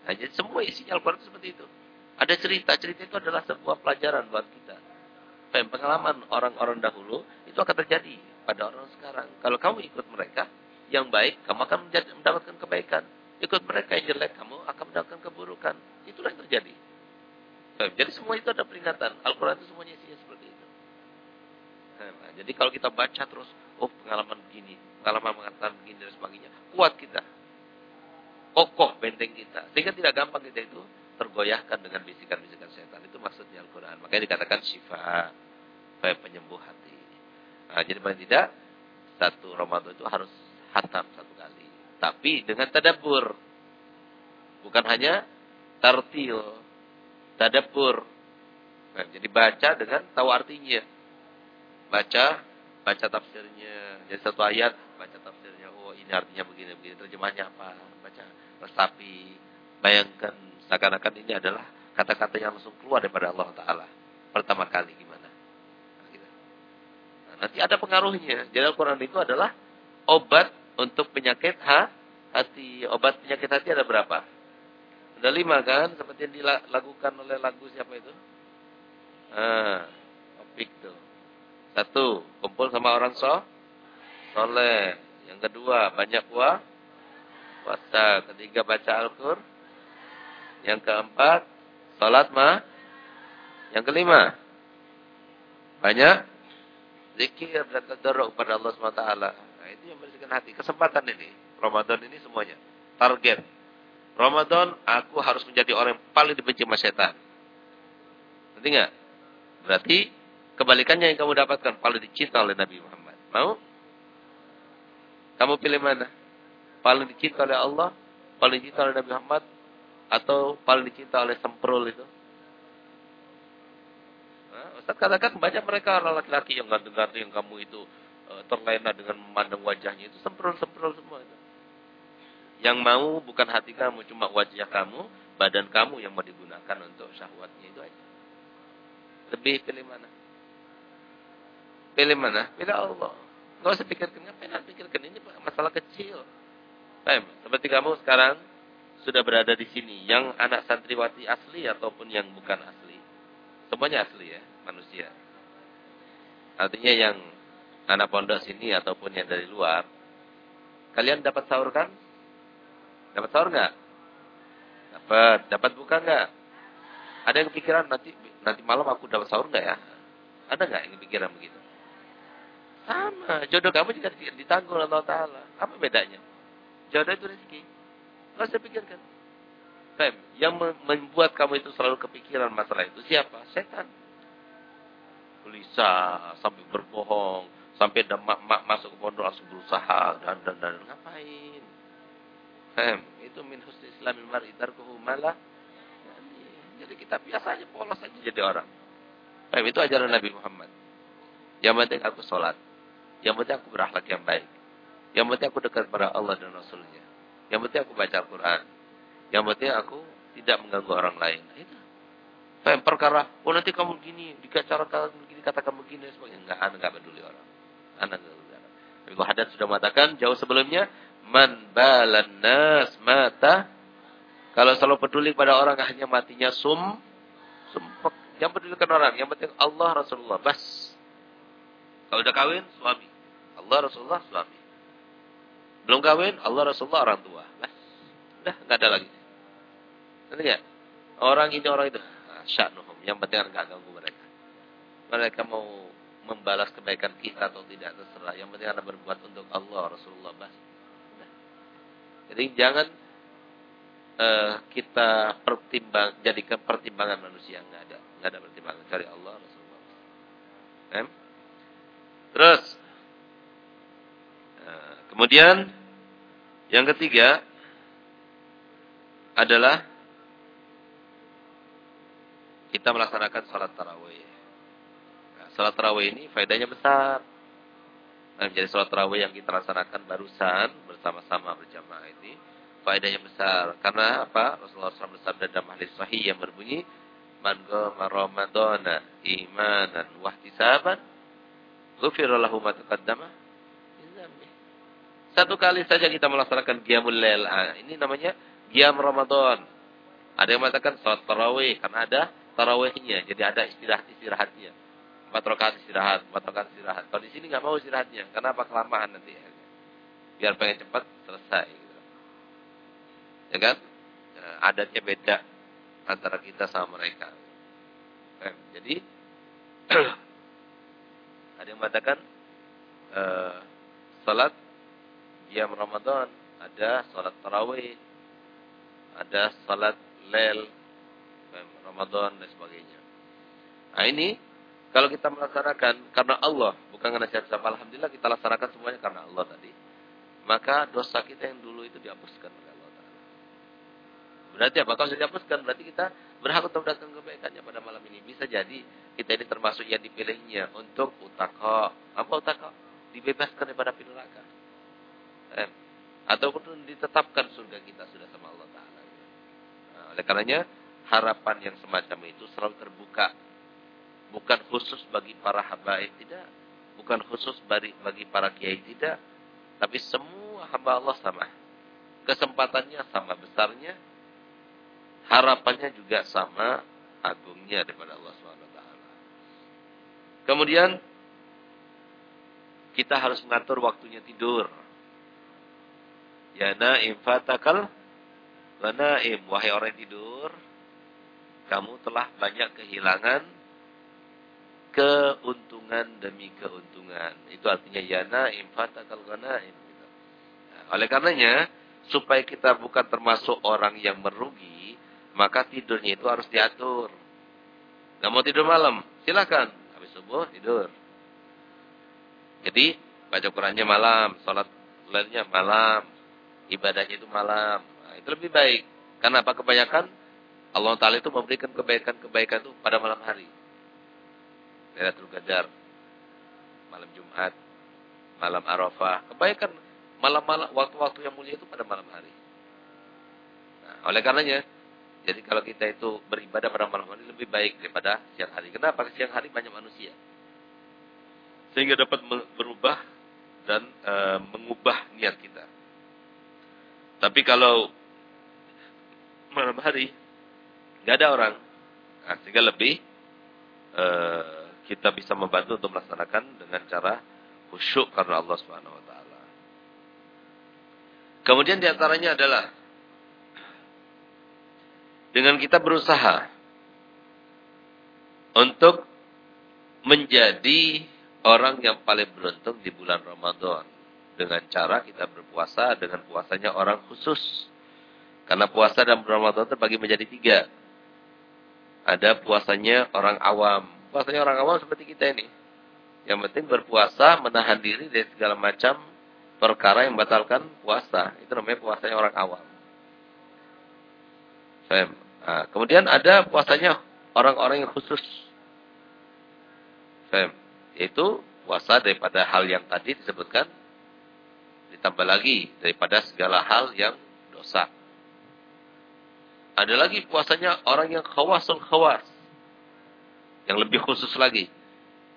Nah, jadi semua isinya Al-Quran seperti itu. Ada cerita, cerita itu adalah sebuah pelajaran buat kita. Pengalaman orang-orang dahulu itu akan terjadi pada orang sekarang. Kalau kamu ikut mereka, yang baik, kamu akan mendapatkan kebaikan. Ikut mereka yang jelek, kamu akan mendapatkan keburukan. Itulah yang terjadi. Jadi semua itu ada peringatan. Al-Quran itu semuanya isinya seperti itu. Nah, jadi kalau kita baca terus, oh pengalaman begini, pengalaman mengatakan begini dan sebagainya, kuat kita. Kokoh benteng kita. Sehingga tidak gampang kita itu tergoyahkan dengan bisikan-bisikan setan. Itu maksudnya Al-Quran. Makanya dikatakan syifa, penyembuh hati. Nah, jadi paling tidak, satu Ramadan itu harus hatam satu kali. Tapi dengan tadabur. Bukan hanya tartil. Tadabur. Nah, jadi baca dengan tahu artinya. Baca, baca tafsirnya. Jadi satu ayat, baca tafsirnya. Oh ini artinya begini-begini. Terjemahnya apa? Baca, resapi. Bayangkan seakan-akan ini adalah kata-kata yang langsung keluar daripada Allah Ta'ala. Pertama kali gimana? Nah, gitu. nah, nanti ada pengaruhnya. Jadi Al-Quran itu adalah obat untuk penyakit ha, hati. Obat penyakit hati ada berapa? Ada lima kan? Seperti yang dilakukan oleh lagu siapa itu? Ah, topik tuh. Satu, kumpul sama orang so, soleh. Yang kedua, banyak puah, puasa. Ketiga, baca Al-Qur. Yang keempat, salat mah. Yang kelima, banyak zikir dan tadarruk kepada Allah SWT. Nah, itu yang membersihkan hati. Kesempatan ini, Ramadan ini semuanya. Target. Ramadan, aku harus menjadi orang yang paling dibenci sama setan. Nanti enggak? Berarti kebalikannya yang kamu dapatkan paling dicinta oleh Nabi Muhammad. Mau? Kamu pilih mana? Paling dicinta oleh Allah, paling dicinta oleh Nabi Muhammad, atau paling dicinta oleh semprul itu? Nah, Ustaz katakan banyak mereka laki-laki yang ganteng-ganteng yang kamu itu uh, terlena dengan memandang wajahnya itu semprul-semprul semua itu. Yang mau bukan hati kamu, cuma wajah kamu, badan kamu yang mau digunakan untuk syahwatnya itu aja. Lebih pilih mana? Pilih mana? Pilih Allah. Gak usah pikirkan, ngapain pikirkan ini masalah kecil. Baik, seperti kamu sekarang sudah berada di sini, yang anak santriwati asli ataupun yang bukan asli. Semuanya asli ya, manusia. Artinya yang anak pondok sini ataupun yang dari luar. Kalian dapat sahur kan? Dapat sahur nggak? Dapat. Dapat buka nggak? Ada yang kepikiran nanti nanti malam aku dapat sahur nggak ya? Ada nggak yang kepikiran begitu? Sama. Jodoh kamu juga ditanggung Allah Taala. Apa bedanya? Jodoh itu rezeki. Nggak usah pikirkan. Fem, yang membuat kamu itu selalu kepikiran masalah itu siapa? Setan. Gelisah, sampai berbohong, sampai mak, mak masuk ke pondok langsung berusaha dan dan dan ngapain? Fem, itu min husni islamil mar'i tarkuhu malah. Jadi kita biasa aja polos aja jadi orang. Fem, itu ajaran Nabi Muhammad. Yang penting aku sholat. Yang penting aku berakhlak yang baik. Yang penting aku dekat kepada Allah dan Rasulnya. Yang penting aku baca Al-Quran. Yang penting aku tidak mengganggu orang lain. Itu. Perkara, oh nanti kamu begini, dikatakan begini, katakan begini, sebagainya. Enggak, anda enggak peduli orang. Anda enggak peduli orang. Ibu Haddad sudah mengatakan jauh sebelumnya, man balan nas mata. Kalau selalu peduli pada orang hanya matinya sum, sumpek. Yang pedulikan orang, yang penting Allah Rasulullah, bas. Kalau udah kawin, suami. Allah Rasulullah, suami. Belum kawin, Allah Rasulullah orang tua. Bas. Udah, enggak ada lagi. Nanti ya? Orang ini, orang itu. Nah. Yang penting enggak ganggu mereka. Mereka mau membalas kebaikan kita atau tidak terserah. Yang penting anda berbuat untuk Allah Rasulullah bas. Jadi jangan uh, kita pertimbang jadikan pertimbangan manusia nggak ada nggak ada pertimbangan cari Allah Rasulullah. Eh? Terus uh, kemudian yang ketiga adalah kita melaksanakan salat tarawih. Nah, salat tarawih ini faedahnya besar. Nah, menjadi salat tarawih yang kita laksanakan barusan bersama-sama berjamaah ini faedahnya besar. Karena apa? Rasulullah SAW bersabda dalam hadis sahih yang berbunyi, "Man qama Ramadana imanan wa ihtisaban, ghufira lahu Satu kali saja kita melaksanakan qiyamul lail. Ah, ini namanya qiyam Ramadan. Ada yang mengatakan salat tarawih karena ada tarawihnya, jadi ada istirahat-istirahatnya. Empat rakaat istirahat, empat rakaat istirahat. Kalau di sini nggak mau istirahatnya, karena apa kelamaan nanti. Biar pengen cepat selesai ya kan? Nah, adatnya beda antara kita sama mereka. Jadi ada yang mengatakan uh, salat jam Ramadan, ada salat tarawih, ada salat lel Ramadan dan sebagainya. Nah ini kalau kita melaksanakan karena Allah, bukan karena siapa-siapa. Alhamdulillah kita laksanakan semuanya karena Allah tadi. Maka dosa kita yang dulu itu dihapuskan oleh Berarti apa? Kalau sudah dihapuskan, berarti kita berhak untuk mendapatkan kebaikannya pada malam ini. Bisa jadi kita ini termasuk yang dipilihnya untuk utako. Apa utako? Dibebaskan daripada api neraka. Eh, ataupun ditetapkan surga kita sudah sama Allah Ta'ala. Nah, oleh karenanya, harapan yang semacam itu selalu terbuka. Bukan khusus bagi para habaib, tidak. Bukan khusus bagi, bagi para kiai, tidak. Tapi semua hamba Allah sama. Kesempatannya sama besarnya, harapannya juga sama agungnya daripada Allah SWT. Kemudian kita harus mengatur waktunya tidur. Ya naim fatakal wa naim. Wahai orang yang tidur, kamu telah banyak kehilangan keuntungan demi keuntungan. Itu artinya ya naim fatakal wa naim. Nah, oleh karenanya, supaya kita bukan termasuk orang yang merugi, maka tidurnya itu harus diatur. Gak mau tidur malam, silakan. Habis subuh tidur. Jadi baca Qurannya malam, sholat lainnya malam, ibadahnya itu malam. Nah, itu lebih baik. Karena apa kebanyakan Allah Taala itu memberikan kebaikan-kebaikan itu pada malam hari. Lailatul Qadar, malam Jumat, malam Arafah. Kebaikan malam-malam waktu-waktu yang mulia itu pada malam hari. Nah, oleh karenanya jadi kalau kita itu beribadah pada malam hari lebih baik daripada siang hari. Kenapa? Siang hari banyak manusia. Sehingga dapat berubah dan e, mengubah niat kita. Tapi kalau malam hari nggak ada orang, nah, sehingga lebih e, kita bisa membantu untuk melaksanakan dengan cara khusyuk karena Allah Subhanahu Wa Taala. Kemudian di antaranya adalah dengan kita berusaha untuk menjadi orang yang paling beruntung di bulan Ramadan dengan cara kita berpuasa dengan puasanya orang khusus. Karena puasa bulan Ramadan terbagi menjadi tiga. Ada puasanya orang awam. Puasanya orang awam seperti kita ini. Yang penting berpuasa, menahan diri dari segala macam perkara yang membatalkan puasa. Itu namanya puasanya orang awam. Nah, kemudian ada puasanya orang-orang yang khusus. Fem. Yaitu puasa daripada hal yang tadi disebutkan ditambah lagi daripada segala hal yang dosa. Ada lagi puasanya orang yang khawasul khawas. Yang lebih khusus lagi.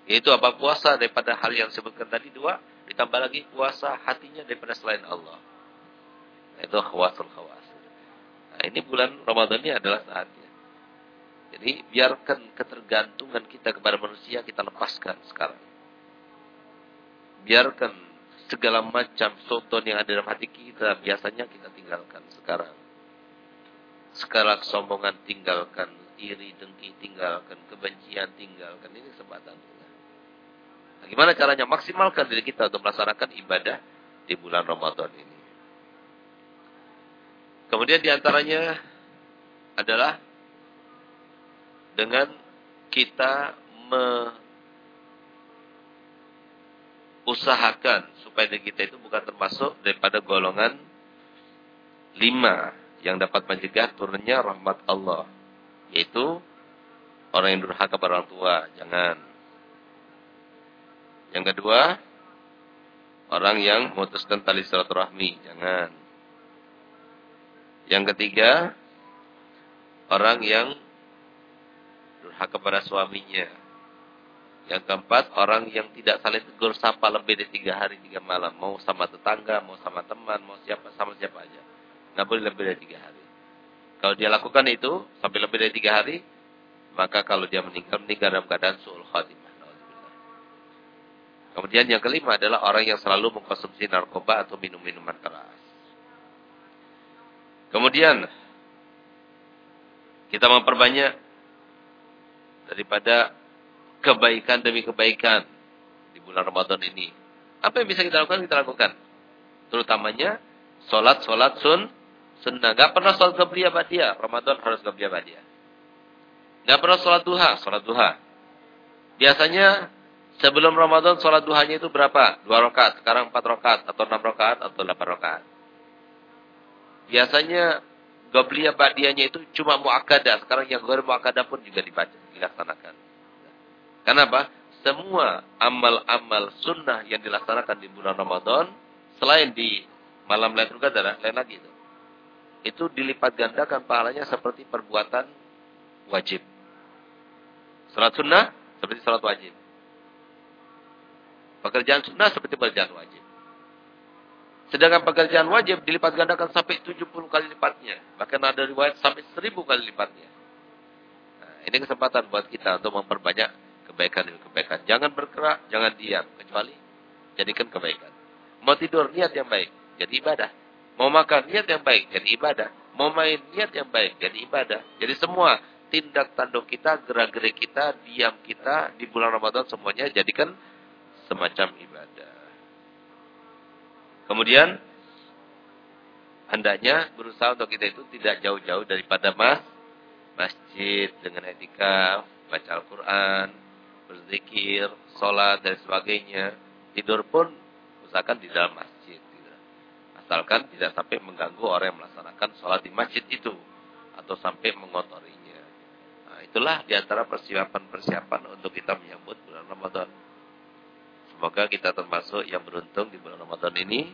Yaitu apa puasa daripada hal yang disebutkan tadi dua. Ditambah lagi puasa hatinya daripada selain Allah. Itu khawasul khawas. Nah, ini bulan Ramadan ini adalah saatnya. Jadi biarkan ketergantungan kita kepada manusia kita lepaskan sekarang. Biarkan segala macam soton yang ada dalam hati kita biasanya kita tinggalkan sekarang. Sekarang kesombongan tinggalkan, iri dengki tinggalkan, kebencian tinggalkan. Ini kesempatan kita. Nah, gimana caranya maksimalkan diri kita untuk melaksanakan ibadah di bulan Ramadan ini. Kemudian di antaranya adalah dengan kita mengusahakan supaya kita itu bukan termasuk daripada golongan lima yang dapat mencegah turunnya rahmat Allah. Yaitu orang yang durhaka pada orang tua, jangan. Yang kedua, orang yang memutuskan tali silaturahmi, jangan. Yang ketiga, orang yang durhaka pada suaminya. Yang keempat, orang yang tidak saling tegur sapa lebih dari tiga hari, tiga malam. Mau sama tetangga, mau sama teman, mau siapa, sama siapa aja. Nggak boleh lebih dari tiga hari. Kalau dia lakukan itu sampai lebih dari tiga hari, maka kalau dia meninggal, meninggal dalam keadaan su'ul khatimah. Kemudian yang kelima adalah orang yang selalu mengkonsumsi narkoba atau minum-minuman keras. Kemudian kita memperbanyak daripada kebaikan demi kebaikan di bulan Ramadan ini. Apa yang bisa kita lakukan? Kita lakukan. Terutamanya solat-solat sun Sunnah. Gak pernah sholat qabliyah ba'diyah. Ramadan harus qabliyah ba'diyah. Gak pernah sholat duha. Sholat duha. Biasanya sebelum Ramadan sholat duhanya itu berapa? Dua rakaat. Sekarang empat rakaat. Atau enam rakaat. Atau delapan rakaat. Biasanya qabliyah ba'diyahnya itu cuma mu'akadah. Sekarang yang ghair mu'akadah pun juga dibaca. Dilaksanakan. Kenapa? Semua amal-amal sunnah yang dilaksanakan di bulan Ramadan. Selain di malam Lailatul Qadar, lain lagi itu itu dilipat gandakan pahalanya seperti perbuatan wajib. Salat sunnah seperti salat wajib. Pekerjaan sunnah seperti pekerjaan wajib. Sedangkan pekerjaan wajib dilipat gandakan sampai 70 kali lipatnya. Bahkan ada riwayat sampai 1000 kali lipatnya. Nah, ini kesempatan buat kita untuk memperbanyak kebaikan demi kebaikan. Jangan bergerak, jangan diam. Kecuali jadikan kebaikan. Mau tidur, niat yang baik. Jadi ibadah. Mau makan niat yang baik jadi ibadah. Mau main niat yang baik jadi ibadah. Jadi semua tindak tanduk kita, gerak-gerik kita, diam kita di bulan Ramadan semuanya jadikan semacam ibadah. Kemudian hendaknya berusaha untuk kita itu tidak jauh-jauh daripada mas, masjid dengan etika, baca Al-Quran, berzikir, sholat dan sebagainya. Tidur pun usahakan di dalam masjid. Asalkan tidak sampai mengganggu orang yang melaksanakan sholat di masjid itu. Atau sampai mengotorinya. Nah, itulah di antara persiapan-persiapan untuk kita menyambut bulan Ramadan. Semoga kita termasuk yang beruntung di bulan Ramadan ini.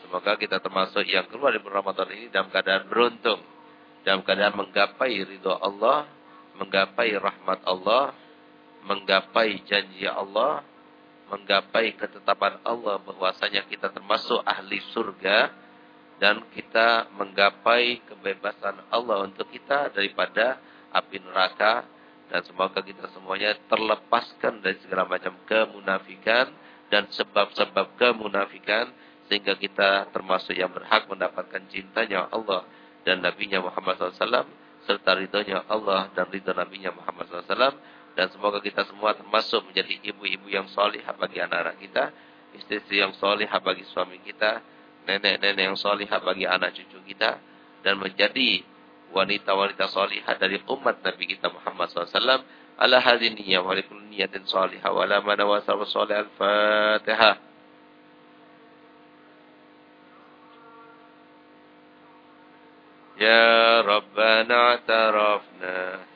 Semoga kita termasuk yang keluar di bulan Ramadan ini dalam keadaan beruntung. Dalam keadaan menggapai ridho Allah. Menggapai rahmat Allah. Menggapai janji Allah menggapai ketetapan Allah bahwasanya kita termasuk ahli surga dan kita menggapai kebebasan Allah untuk kita daripada api neraka. Dan semoga kita semuanya terlepaskan dari segala macam kemunafikan dan sebab-sebab kemunafikan sehingga kita termasuk yang berhak mendapatkan cintanya Allah dan Nabi-Nya Muhammad SAW serta ridhonya Allah dan ridho Nabi-Nya Muhammad SAW dan semoga kita semua termasuk menjadi ibu-ibu yang solihah bagi anak-anak kita, istri-istri yang solihah bagi suami kita, nenek-nenek yang solihah bagi anak cucu kita, dan menjadi wanita-wanita solihah dari umat Nabi kita Muhammad SAW. Ala hadin niyah wa likul niyatin solihah wa la mana wa solih al-fatihah. Ya Rabbana tarafna